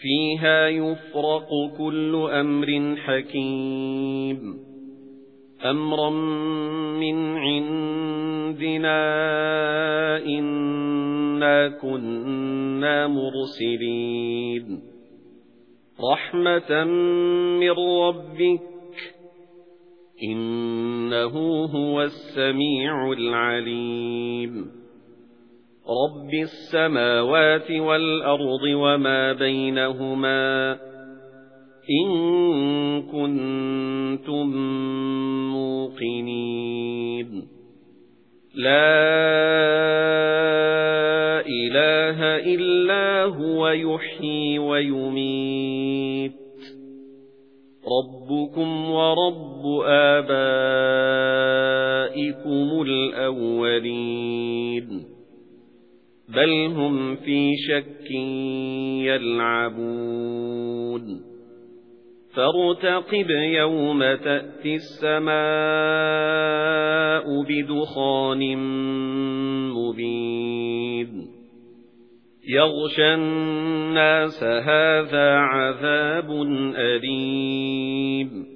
فيها يفرق كل أمر حكيم. أمرا من عندنا إنا كنا مرسلين. رحمة من ربك إنه هو السميع العليم. رب السماوات والأرض وما بينهما إن كنتم موقنين لا إله إلا هو يحيي ويميت ربكم ورب آبائكم الأولين بل هم في شك يلعبون. فارتقب يوم تأتي السماء بدخان مبين. يغشى الناس هذا عذاب أليم.